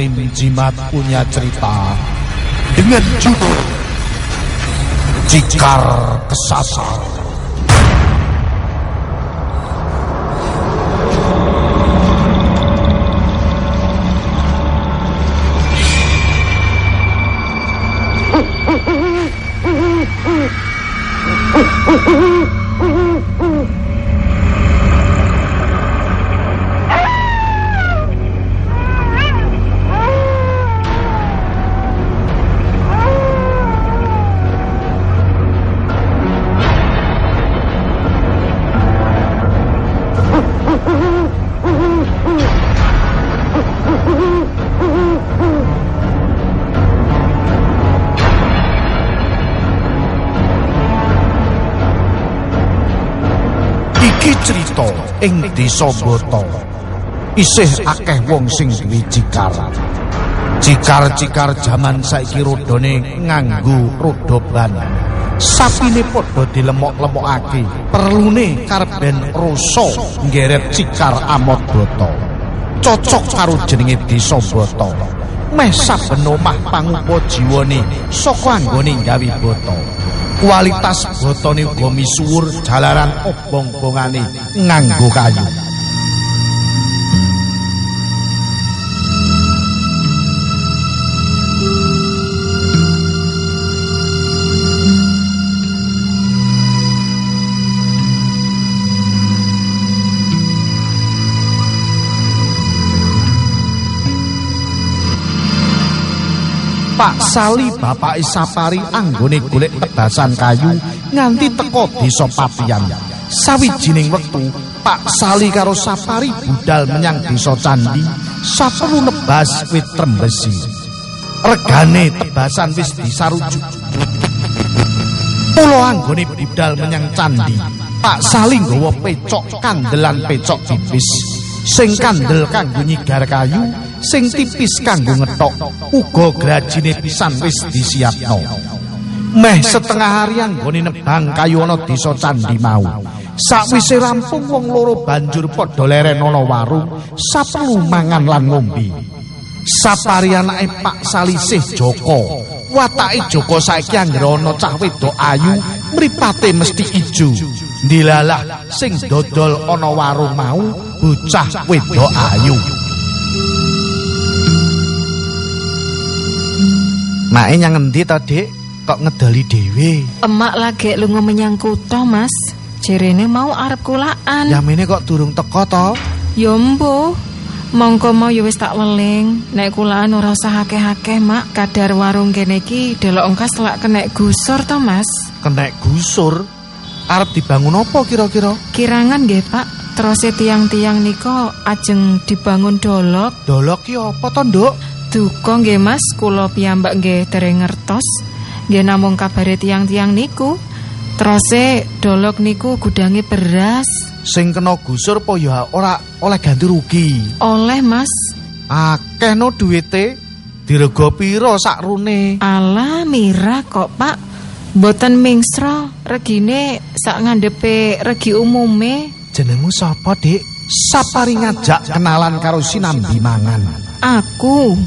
tim Jimat punya cerita dengan judul Cikar Kesasar. Iki cerita ing desa Boto. Isih akeh wong sing duwe cikar. Cikar-cikar jaman saiki rodone nganggo roda ban. Sapine padha dilemok-lemokake. Perlune karben rasa nggeret cikar amot Boto. Cocok karo jenenge desa Boto. Meh saben omah pangupa jiwane saka anggone gawe boto. Kualitas botone uga misuwur jalaran obong-bongane nganggo kayu. Pak Sali bapak Sapari anggone golek tebasan kayu nganti teko desa Patian. Sawijining wektu, Pak Sali karo Sapari budal menyang desa Candi, saperlu nebas wit trembesi. Regane tebasan wis disarujuk. Pulo anggone budal menyang Candi, Pak Sali nggawa pecok kandelan pecok tipis. Sing kandel kanggo nyigar kayu, sing tipis kanggo ngetok uga grajine pisan wis disiapno. Meh setengah hari anggone nebang kayu ana desa candi mau. Sakwise rampung wong loro banjur padha leren ana warung saperlu mangan lan ngombe. Sapari anake Pak Salisih Joko watake Joko saiki anggere ana cah wedok ayu mripate mesti ijo. Ndilalah sing dodol ana warung mau bocah wedok ayu Mae nyang endi to, Dik? Kok ngedoli dhewe? Emak lagi lunga menyang kutha, Mas. Jerene mau arep kulaan. Yamene kok durung teko to? Ya mbuh. Mongko mau ya wis tak weling. Nek kulaan ora usah akeh-akeh, Mak. Kadar warung kene iki delok engkas telak kenek gusur to, Mas. Kenek gusur? Arep dibangun apa kira-kira? Kirangan nggih, Pak. Terus tiang-tiang nika ajeng dibangun dolok. Dolok ki apa to, Nduk? Duka nggih Mas, kula piyambak nggih dereng ngertos. Nggih namung kabare tiang-tiang niku. Terose dolok niku gudange beras. Sing kena gusur apa ya ora oleh ganti rugi? Oleh Mas. Akeh no duwite. Dirego pira sakrune? Alah mira kok Pak. Mboten mingsra, regine sak ngandhepe regi umume. Jenengmu sapa, Dik? Sapari ngajak kenalan karo sinambi mangan. Aku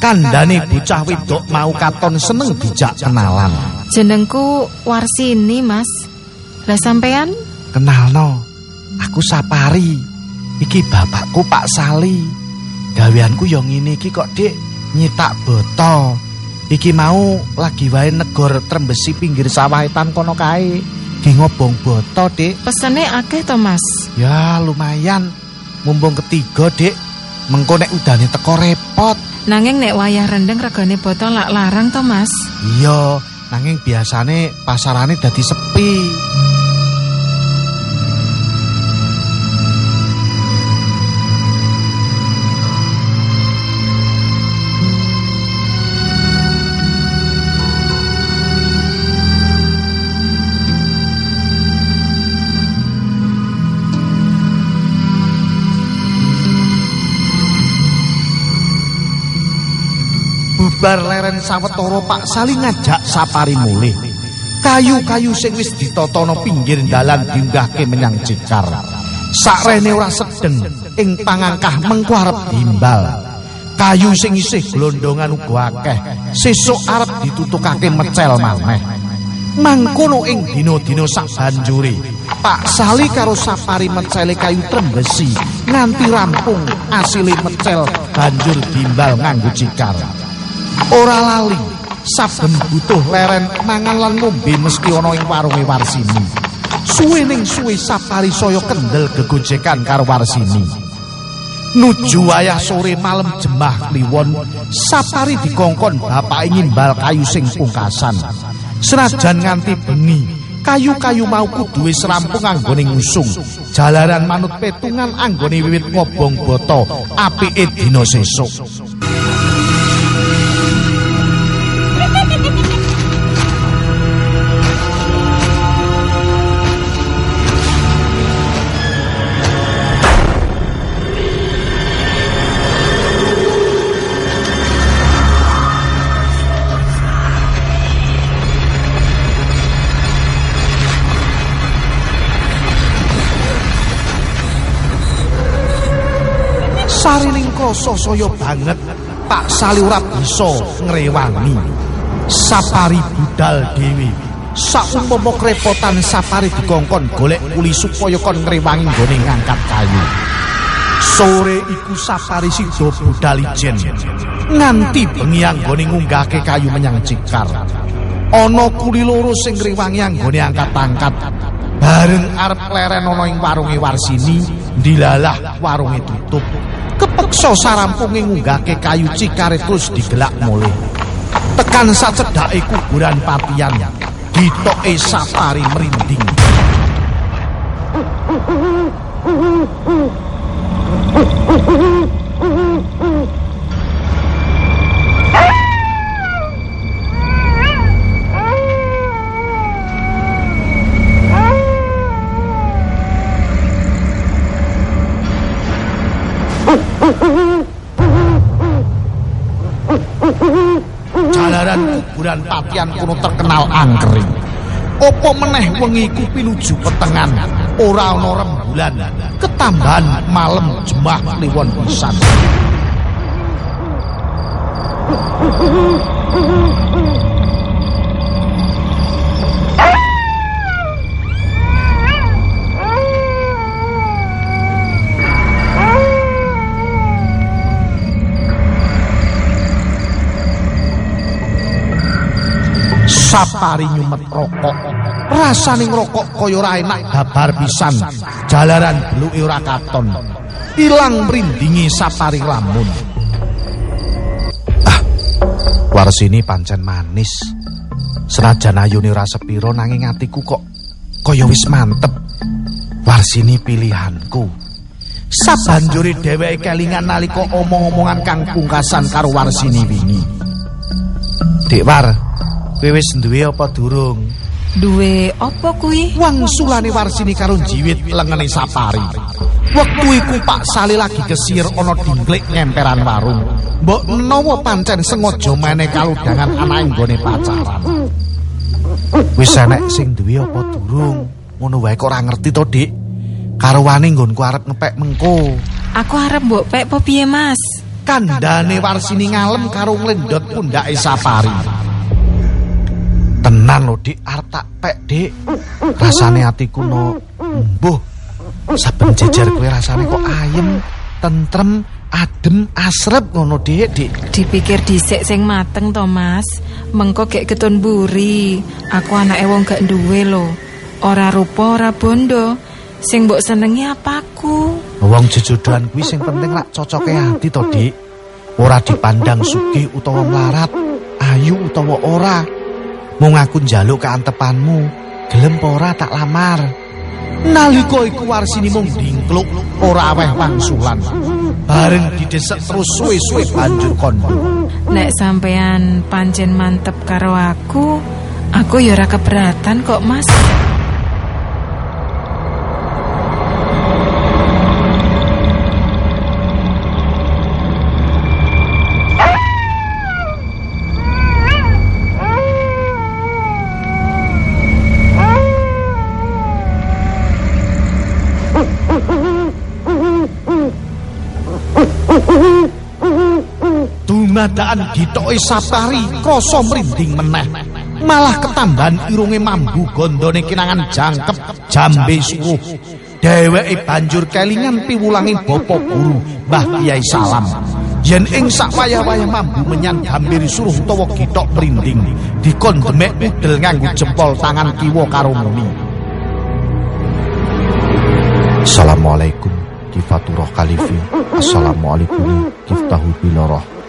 Kandane bocah wedok mau katon seneng dijak kenalan. jenengku Warsini, Mas. Lah sampean? Kenalno, aku Sapari. Iki bapakku Pak Sali. Gaweanku yo ngene iki kok, Dik, nyitak boto. Iki mau lagi wae negor trembesi pinggir sawahitan kono kae. Ki ngobong boto, Dik. Pesene akeh to, Mas. Ya lumayan. Mumpung ketiga, Dik. Mengko nek udane teko repot. Nanging nek wayah rendeng regane botol lak larang to, Mas. Iya, nanging biasane pasarane dadi sepi. Bubar leren sawetara Pak Sali ngajak sapari mulih. Kayu-kayu sing wis ditatono pinggir dalan diunggahke menyang cikar. Sakrene ora sedeng ing pangangkah mengko arep dimbal. Kayu sing isih glondongan uga akeh. Sesuk arep ditutukake mecel maneh. Mangkono ing dina-dina sak banjure, Pak Sali karo sapari mecele kayu trembesi nganti rampung asile mecel banjur dimbal nganggo cikar. Ora lali, saben butuh leren mangan lan ngombe mesti ana ing warunge Warsini. Suwe ning suwe sapari saya kendel gegojekan karo Warsini. Nuju wayah sore malam jemah kliwon, sapari dikongkon bapak ngimbal kayu sing pungkasan. Senajan nganti bengi, kayu-kayu mau kudu wis rampung anggone ngusung. Jalaran manut petungan anggone wiwit ngobong boto apike dina sesuk. Saya banget Pak Sali ora bisa ngrewangi. Sapari budal dhewe. Saumpama krepotan sapari dikongkon golek kuli supaya kon ngrewangi nggone ngangkat kayu. Sore iku sapari sida budal ijen. Nganti bengi anggone ngunggahke kayu menyang cikar. Ana kuli loro sing ngrewangi anggone angkat-angkat. Bareng arep leren ana ing warunge Warsini, dilalah warunge tutup. Kepeksa sarampunge ngunggahke kayu cikare terus digelak mulih. Tekan sacedhake kuburan papian, ditoke safari merinding. Jalaran kuburan patian kuno terkenal angkering. Opo meneh wengi ku pinuju petengan, ora ana rembulan, ketambahan malam jemah kliwon pisan. Sapari nyumet rokok. Rasane ngrokok kaya ora enak babar pisan. Jalaran bluke ora katon. Ilang mrindingi sapari lamun. Ah, warsini pancen manis. Senajan ayune ora sepiro nanging atiku kok kaya wis mantep. Warsini pilihanku. Sabanjure dheweke kelingan nalika omong-omongan kang pungkasan karo Warsini wingi. Dik War, Kowe wis duwe apa durung? Duwe apa kuwi? Wangsulane Warsini karo jiwit lengene Sapari. Wektu iku Pak Sali lagi kesir ana dingklik ngemperan warung. Mbok menawa pancen sengaja meneh kaludangan anake nggone pacaran. Wis enek sing duwe apa durung? Ngono wae kok ora ngerti to, Dik. Karwane nggonku arep ngepek mengko. Aku arep mbok pek apa piye, Mas? Kandane Warsini ngalem karo nglendot pundake Sapari. Tenan lho Dik, arep tak pek, Dik. Rasane atiku no mbuh. Saben jejer kowe rasane kok ayem, tentrem, adem, asrep ngono, Dik, Dik. Dipikir dhisik sing mateng to, Mas. Mengko gek ketun buri. Aku anake wong gak duwe lho. Ora rupa, ora bondo. Sing mbok senengi apaku? Wong jejodohan kuwi sing penting lak cocoke ati to, Dik. Ora dipandang sugih utawa melarat, ayu utawa ora. Mung aku njaluk keantepanmu, gelem ora tak lamar. Nalika iku Warsini mung dingkluk, ora aweh wangsulan. Bareng didesek terus suwe-suwe banjur kondo. Nek sampean pancen mantep karo aku, aku ya ora keberatan kok, Mas. Dumadakan gitoke sapari krasa mrinding meneh. Malah ketambahan irunge mambu gondone kinangan jangkep jambe suruh dheweke banjur kelingan piwulanging bapa guru Mbah Kyai Salam. Yen ing sak wayah-wayah mambu menyan gambir suruh utawa gitok mrinding dikon demek udel nganggo jempol tangan kiwa karo muni. Assalamualaikum kifaturah kalifin Assalamualaikum kiftahu biloroh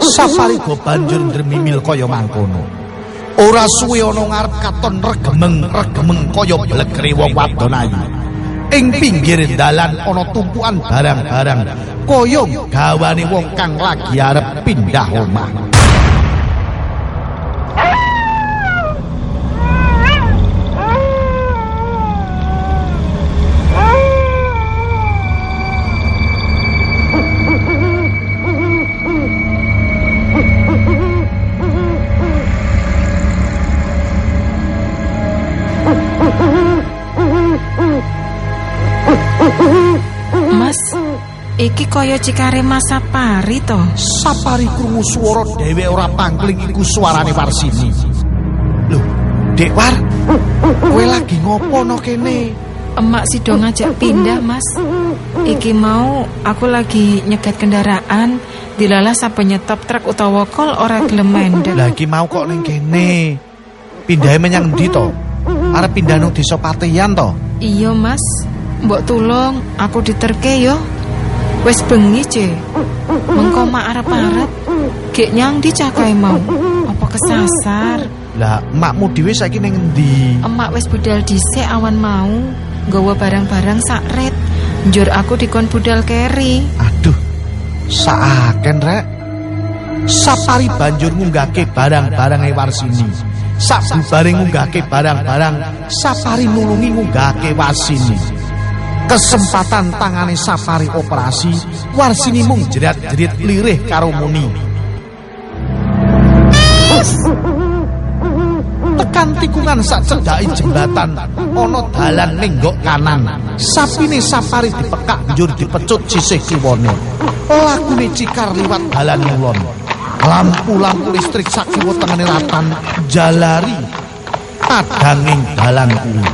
Safari go banjur ndremimil kaya mangkono. Ora suwe ana ngarep katon regemeng-regemeng kaya blegere wong wadon ayu. Ing pinggir dalan ana tumpukan barang-barang kaya gawane wong kang lagi arep pindah omah iki kaya cikare Mas Sapari to. Sapari krungu swara dhewe ora pangling iku suarane Warsini. Lho, Dek War, kowe lagi ngopo no kene? Emak sido ngajak pindah, Mas. Iki mau aku lagi nyegat kendaraan dilalah sampe nyetop truk utawa kol ora gelem mendek. Lagi mau kok ning kene. Pindahe menyang ndi to? Arep pindah nang desa Pateyan to? Iya, Mas. Mbok tulung aku diterke yo. Wis bengi, Ce. Mengko mak arep-arep gek nyang di cakai mau. Apa kesasar? Lah, makmu dhewe saiki ning endi? Emak wis budal dhisik awan mau. Nggawa barang-barang sakret. Njur aku dikon budal keri. Aduh, saaken rek. Sapari banjur ngunggahke barang-barang e Warsini. Sabubare ngunggahke barang-barang, Sapari nulungi ngunggahke Warsini. Kesempatan tangane Sapari operasi, Warsini mung jerat-jerit lirih karo muni. Tekan tikungan sak cedhaki jembatan ana dalan nenggok kanan. Sapine Sapari dipekak njur dipecut sisih kiwane. Lakune cikar liwat dalan mulon. Lampu-lampu listrik sak kiwa tengene ratan jalari padanging dalan kuwi.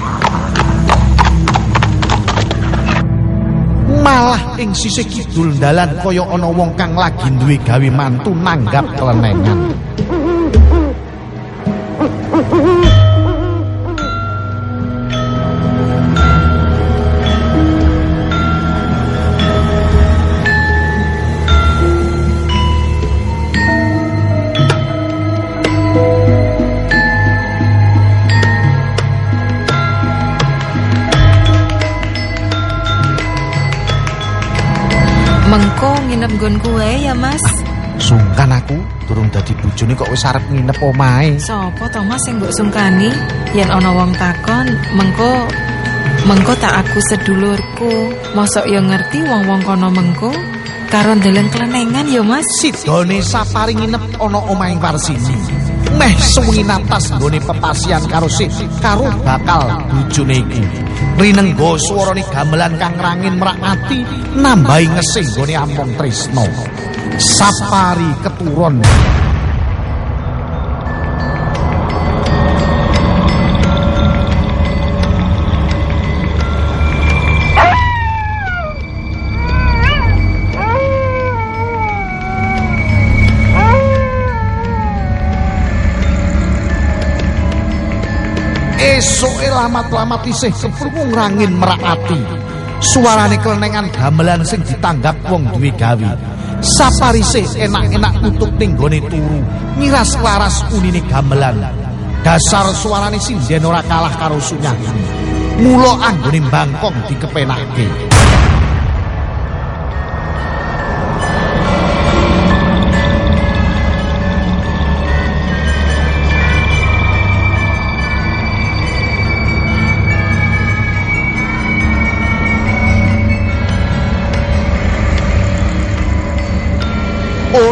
Malah ing sisih kidul dalan kaya ana wong kang lagi duwe gawe mantu nanggap kelenengan. Nggon kue ya, Mas. Sungkan aku durung dadi bojone kok wis arep nginep omahe. Sopo to Mas sing mbok sungkani? Yen ana wong takon, mengko mengko tak aku sedulurku. Mosok ya ngerti wong-wong kono mengko karo ndeleng klenengan ya, Mas. Sidone sapari nginep ana omahing Warsini. Meh suwengi natas nggone pepasian karo si karo bakal bojone iki. Rinenggo swarane gamelan kang rangin merak ati nambahi ngesih nggone ampun tresno. Sapari keturun Esoke lamat-lamat isih keprungu ngrangin merak ati. Suarane klenengan gamelan sing ditanggap wong duwe gawe. Saparise enak-enak tutup ning gone turu, ngiras klaras unine gamelan. Dasar suarane sinden ora kalah karo sunyangan. Mula anggone bangkong dikepenake.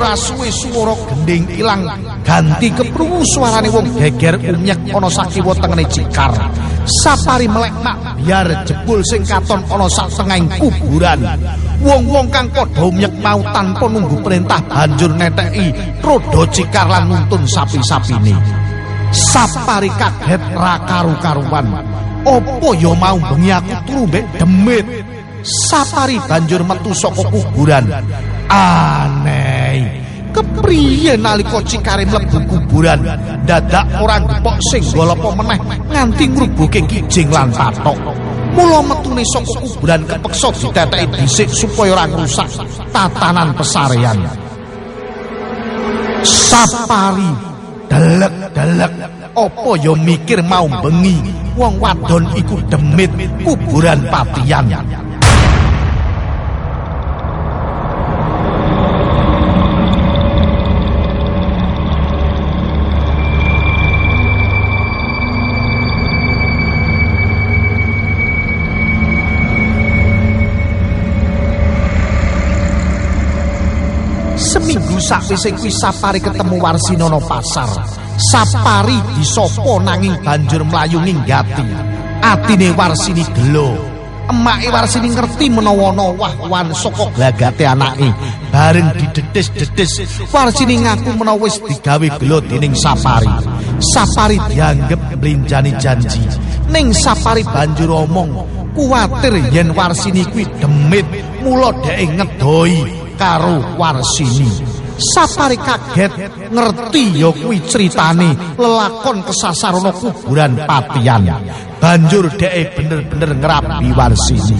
Ora suwe swara gending ilang ganti keprungu suarane wong geger umyek ana sakiwa tengene cikar. Sapari melek mak biar jebul sing katon ana sak tengahing kuburan. wong-wong kang padha myek mau tanpa nunggu perintah banjur neteki roda cikar lan nuntun sapi-sapine. Sapari kaget ra karu-karuan. Opo ya mau bengi aku turu mbek demit? Sapari banjur metu saka kuburan. Aneh kepriye nalika cikare mlebu kuburan? Dadak ora ngepok sing golopo meneh nganti ngrubuke kijing lan patok. Mula metune saka kuburan kepeksa diteteki dhisik supaya ora ngrusak tatanan pesarean. Sapari delek-delek apa ya mikir mau bengi? Wong wadon iku demit kuburan patian sakwise kuwi Sapari ketemu Warsinono pasar. Sapari disopo nanging banjur mlayu ninggati. Atine Warsini gelo. Emake Warsini ngerti menawa ana wah-wan saka glagate anake. Bareng didedhes-dedhes, Warsini ngaku menawa wis digawe gelo dening Sapari. Sapari dianggep mlinjani janji. Ning Sapari banjur omong, kuwatir yen Warsini kuwi demit, mula dhek ngedoi. karo Warsini. Sapari kaget ngerti ya kuwi critane lelakon kesasar ana kuburan patian. Banjur dhek bener-bener ngrabi Warsini.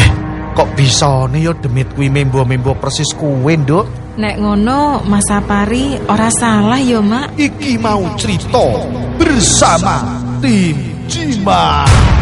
Eh, kok bisane ya demit kuwi membo-membo persis kuwe, Nduk? Nek ngono Mas Sapari ora salah ya, Mak. Iki mau cerita bersama tim Cimak.